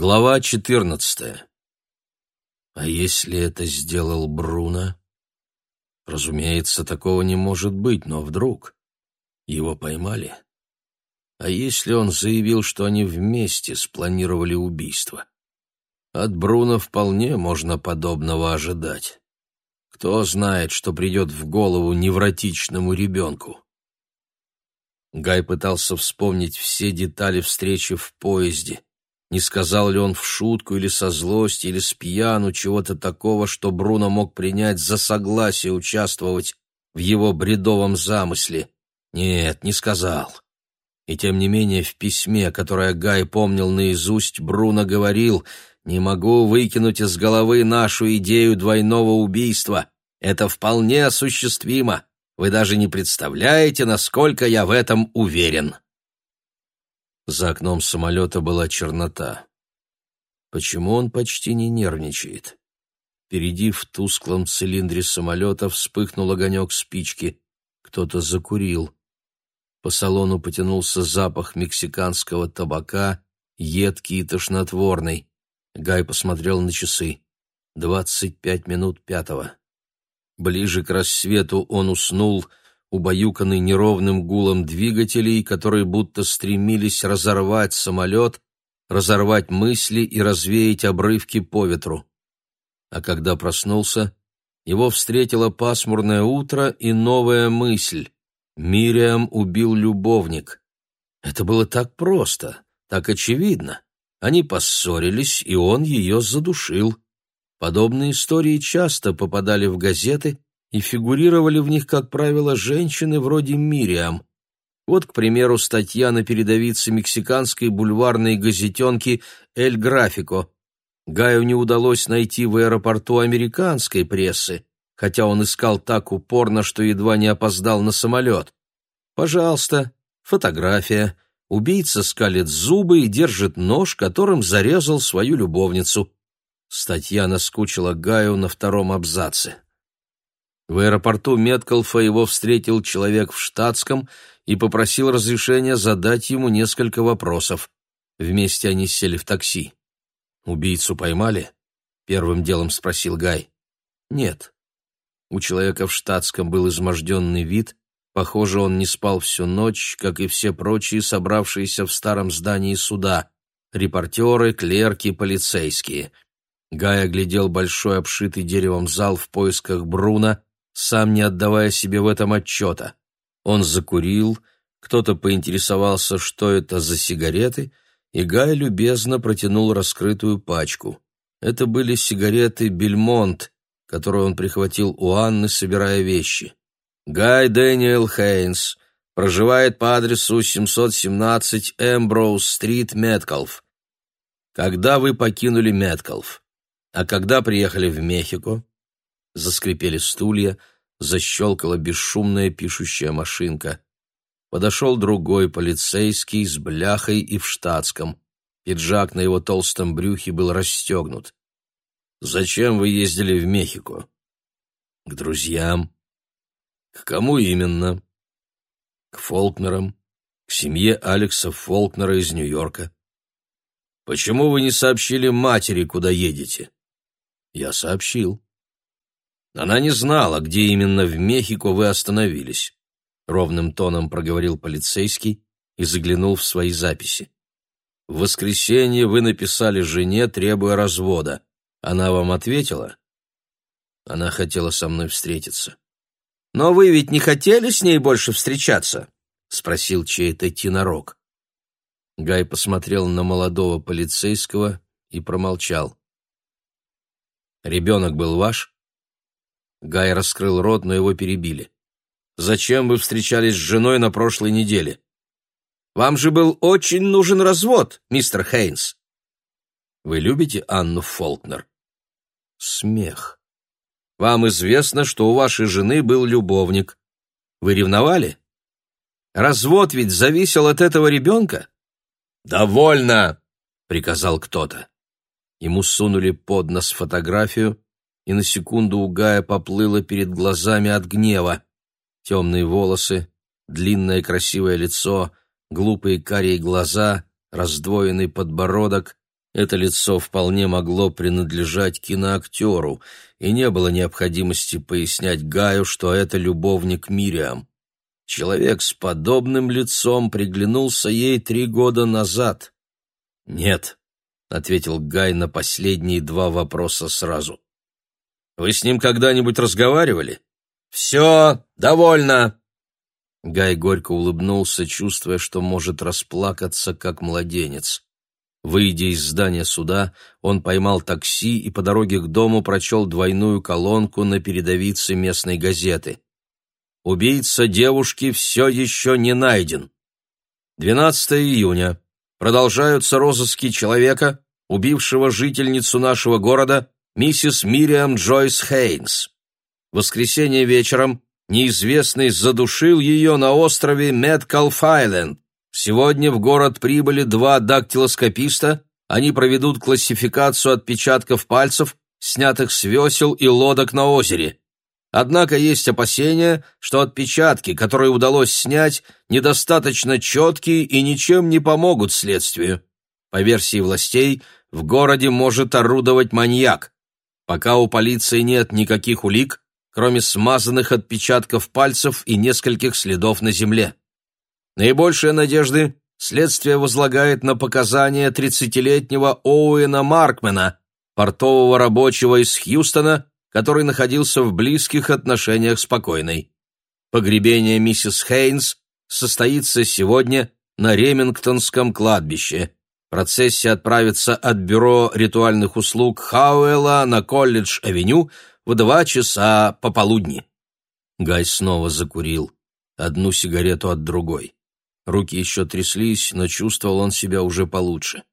Глава четырнадцатая. А если это сделал Бруно? Разумеется, такого не может быть, но вдруг его поймали? А если он заявил, что они вместе спланировали убийство? От Бруно вполне можно подобного ожидать. Кто знает, что придет в голову невротичному ребенку? Гай пытался вспомнить все детали встречи в поезде — не сказал ли он в шутку или со злости, или с пьяну чего-то такого, что Бруно мог принять за согласие участвовать в его бредовом замысле? Нет, не сказал. И тем не менее в письме, которое Гай помнил наизусть, Бруно говорил «Не могу выкинуть из головы нашу идею двойного убийства. Это вполне осуществимо. Вы даже не представляете, насколько я в этом уверен». За окном самолета была чернота. Почему он почти не нервничает? Впереди в тусклом цилиндре самолета вспыхнул огонек спички. Кто-то закурил. По салону потянулся запах мексиканского табака, едкий и тошнотворный. Гай посмотрел на часы. Двадцать пять минут пятого. Ближе к рассвету он уснул, убаюканный неровным гулом двигателей, которые будто стремились разорвать самолет, разорвать мысли и развеять обрывки по ветру. А когда проснулся, его встретило пасмурное утро и новая мысль. Мириам убил любовник. Это было так просто, так очевидно. Они поссорились, и он ее задушил. Подобные истории часто попадали в газеты, и фигурировали в них, как правило, женщины вроде Мириам. Вот, к примеру, статья на передовице мексиканской бульварной газетенки «Эль Графико». Гаю не удалось найти в аэропорту американской прессы, хотя он искал так упорно, что едва не опоздал на самолет. Пожалуйста, фотография. Убийца скалит зубы и держит нож, которым зарезал свою любовницу. Статья наскучила Гаю на втором абзаце. В аэропорту Меткалфа его встретил человек в штатском и попросил разрешения задать ему несколько вопросов. Вместе они сели в такси. «Убийцу поймали?» — первым делом спросил Гай. «Нет». У человека в штатском был изможденный вид, похоже, он не спал всю ночь, как и все прочие, собравшиеся в старом здании суда, репортеры, клерки, полицейские. Гай оглядел большой обшитый деревом зал в поисках Бруна, сам не отдавая себе в этом отчета. Он закурил, кто-то поинтересовался, что это за сигареты, и Гай любезно протянул раскрытую пачку. Это были сигареты «Бельмонт», которые он прихватил у Анны, собирая вещи. Гай Дэниел Хейнс проживает по адресу 717 Эмброуз-стрит, Меткалф. Когда вы покинули Меткалф? А когда приехали в Мехико? Заскрипели стулья, защелкала бесшумная пишущая машинка. Подошел другой полицейский с бляхой и в штатском. Пиджак на его толстом брюхе был расстегнут. «Зачем вы ездили в Мехико?» «К друзьям». «К кому именно?» «К Фолкнерам, к семье Алекса Фолкнера из Нью-Йорка». «Почему вы не сообщили матери, куда едете?» «Я сообщил». Она не знала, где именно в Мехико вы остановились, ровным тоном проговорил полицейский и заглянул в свои записи. В воскресенье вы написали жене, требуя развода. Она вам ответила? Она хотела со мной встретиться. Но вы ведь не хотели с ней больше встречаться? спросил чей-то тинорог. Гай посмотрел на молодого полицейского и промолчал. Ребенок был ваш? Гай раскрыл рот, но его перебили. «Зачем вы встречались с женой на прошлой неделе?» «Вам же был очень нужен развод, мистер Хейнс». «Вы любите Анну Фолкнер?» Смех. «Вам известно, что у вашей жены был любовник. Вы ревновали? Развод ведь зависел от этого ребенка?» «Довольно!» — приказал кто-то. Ему сунули под нос фотографию, и на секунду у Гая поплыло перед глазами от гнева. Темные волосы, длинное красивое лицо, глупые карие глаза, раздвоенный подбородок, Это лицо вполне могло принадлежать киноактеру, и не было необходимости пояснять Гаю, что это любовник Мириам. Человек с подобным лицом приглянулся ей три года назад. «Нет», — ответил Гай на последние два вопроса сразу. «Вы с ним когда-нибудь разговаривали?» «Все, довольно!» Гай горько улыбнулся, чувствуя, что может расплакаться, как младенец. Выйдя из здания суда, он поймал такси и по дороге к дому прочел двойную колонку на передовице местной газеты. «Убийца девушки все еще не найден». 12 июня. Продолжаются розыски человека, убившего жительницу нашего города, миссис Мириам Джойс Хейнс. В воскресенье вечером неизвестный задушил ее на острове Меткалф-Айленд. Сегодня в город прибыли два дактилоскописта, они проведут классификацию отпечатков пальцев, снятых с весел и лодок на озере. Однако есть опасения, что отпечатки, которые удалось снять, недостаточно четкие и ничем не помогут следствию. По версии властей, в городе может орудовать маньяк. Пока у полиции нет никаких улик, кроме смазанных отпечатков пальцев и нескольких следов на земле. Наибольшие надежды следствие возлагает на показания 30-летнего Оуэна Маркмена, портового рабочего из Хьюстона, который находился в близких отношениях с покойной. Погребение миссис Хейнс состоится сегодня на Ремингтонском кладбище. Процессия отправится от бюро ритуальных услуг Хауэлла на Колледж-авеню в два часа пополудни. Гай снова закурил, одну сигарету от другой. Руки еще тряслись, но чувствовал он себя уже получше.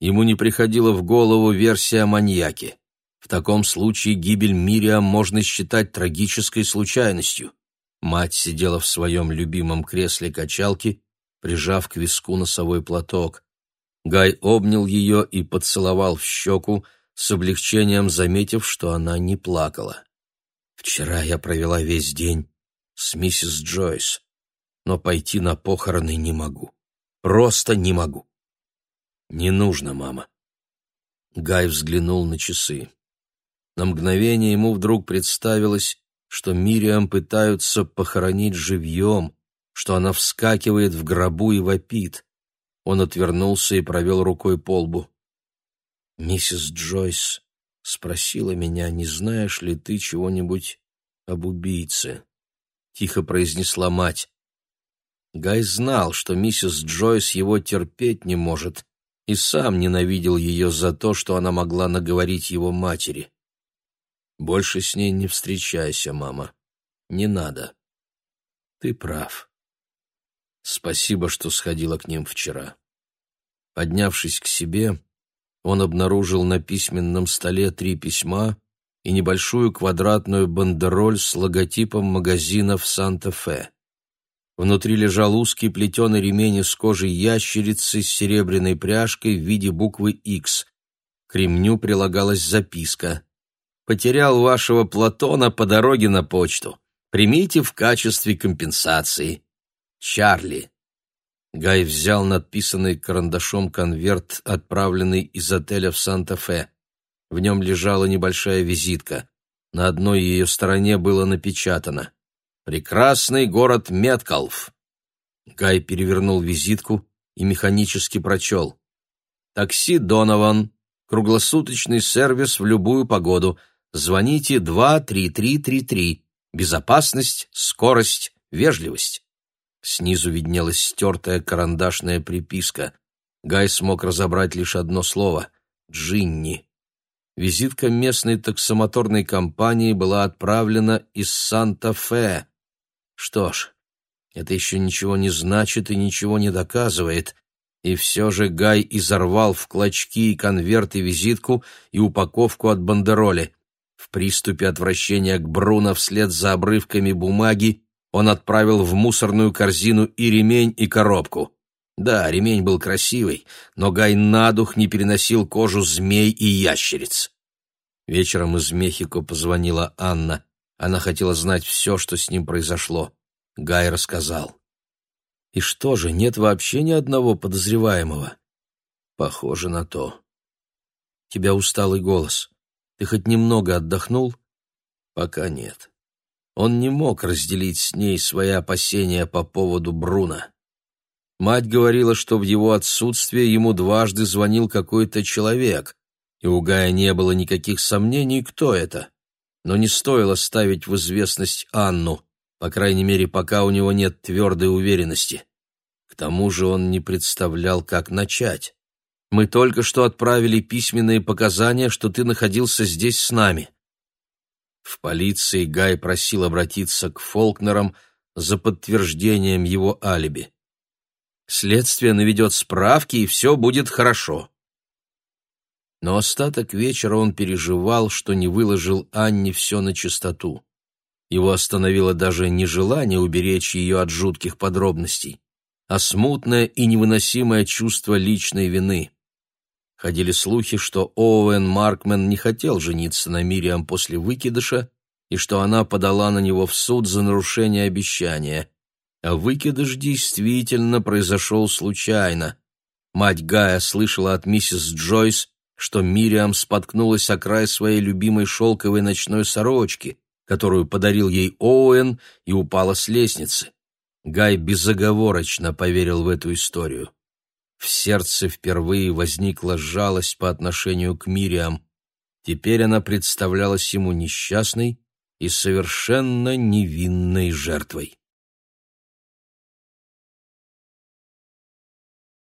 Ему не приходила в голову версия о маньяке. В таком случае гибель Мириам можно считать трагической случайностью. Мать сидела в своем любимом кресле качалки, прижав к виску носовой платок. Гай обнял ее и поцеловал в щеку, с облегчением заметив, что она не плакала. «Вчера я провела весь день с миссис Джойс но пойти на похороны не могу. Просто не могу. Не нужно, мама. Гай взглянул на часы. На мгновение ему вдруг представилось, что Мириам пытаются похоронить живьем, что она вскакивает в гробу и вопит. Он отвернулся и провел рукой по лбу. «Миссис Джойс спросила меня, не знаешь ли ты чего-нибудь об убийце?» — тихо произнесла мать. Гай знал, что миссис Джойс его терпеть не может, и сам ненавидел ее за то, что она могла наговорить его матери. «Больше с ней не встречайся, мама. Не надо. Ты прав. Спасибо, что сходила к ним вчера». Поднявшись к себе, он обнаружил на письменном столе три письма и небольшую квадратную бандероль с логотипом магазинов «Санта-Фе». Внутри лежал узкий плетеный ремень из кожи ящерицы с серебряной пряжкой в виде буквы X. К ремню прилагалась записка. «Потерял вашего Платона по дороге на почту. Примите в качестве компенсации. Чарли». Гай взял надписанный карандашом конверт, отправленный из отеля в Санта-Фе. В нем лежала небольшая визитка. На одной ее стороне было напечатано Прекрасный город Меткалф. Гай перевернул визитку и механически прочел. Такси Донован. Круглосуточный сервис в любую погоду. Звоните 23333. Безопасность, скорость, вежливость. Снизу виднелась стертая карандашная приписка. Гай смог разобрать лишь одно слово — «Джинни». Визитка местной таксомоторной компании была отправлена из Санта-Фе. Что ж, это еще ничего не значит и ничего не доказывает. И все же Гай изорвал в клочки и конверт и визитку и упаковку от бандероли. В приступе отвращения к Бруно вслед за обрывками бумаги он отправил в мусорную корзину и ремень, и коробку. Да, ремень был красивый, но Гай на дух не переносил кожу змей и ящериц. Вечером из Мехико позвонила Анна. Она хотела знать все, что с ним произошло. Гай рассказал. «И что же, нет вообще ни одного подозреваемого?» «Похоже на то. тебя усталый голос. Ты хоть немного отдохнул?» «Пока нет». Он не мог разделить с ней свои опасения по поводу Бруна. Мать говорила, что в его отсутствие ему дважды звонил какой-то человек, и у Гая не было никаких сомнений, кто это. Но не стоило ставить в известность Анну, по крайней мере, пока у него нет твердой уверенности. К тому же он не представлял, как начать. «Мы только что отправили письменные показания, что ты находился здесь с нами». В полиции Гай просил обратиться к Фолкнерам за подтверждением его алиби. Следствие наведет справки, и все будет хорошо. Но остаток вечера он переживал, что не выложил Анне все на чистоту. Его остановило даже не желание уберечь ее от жутких подробностей, а смутное и невыносимое чувство личной вины. Ходили слухи, что Оуэн Маркмен не хотел жениться на Мириам после выкидыша и что она подала на него в суд за нарушение обещания. А выкидыш действительно произошел случайно. Мать Гая слышала от миссис Джойс, что Мириам споткнулась о край своей любимой шелковой ночной сорочки, которую подарил ей Оуэн, и упала с лестницы. Гай безоговорочно поверил в эту историю. В сердце впервые возникла жалость по отношению к Мириам. Теперь она представлялась ему несчастной и совершенно невинной жертвой.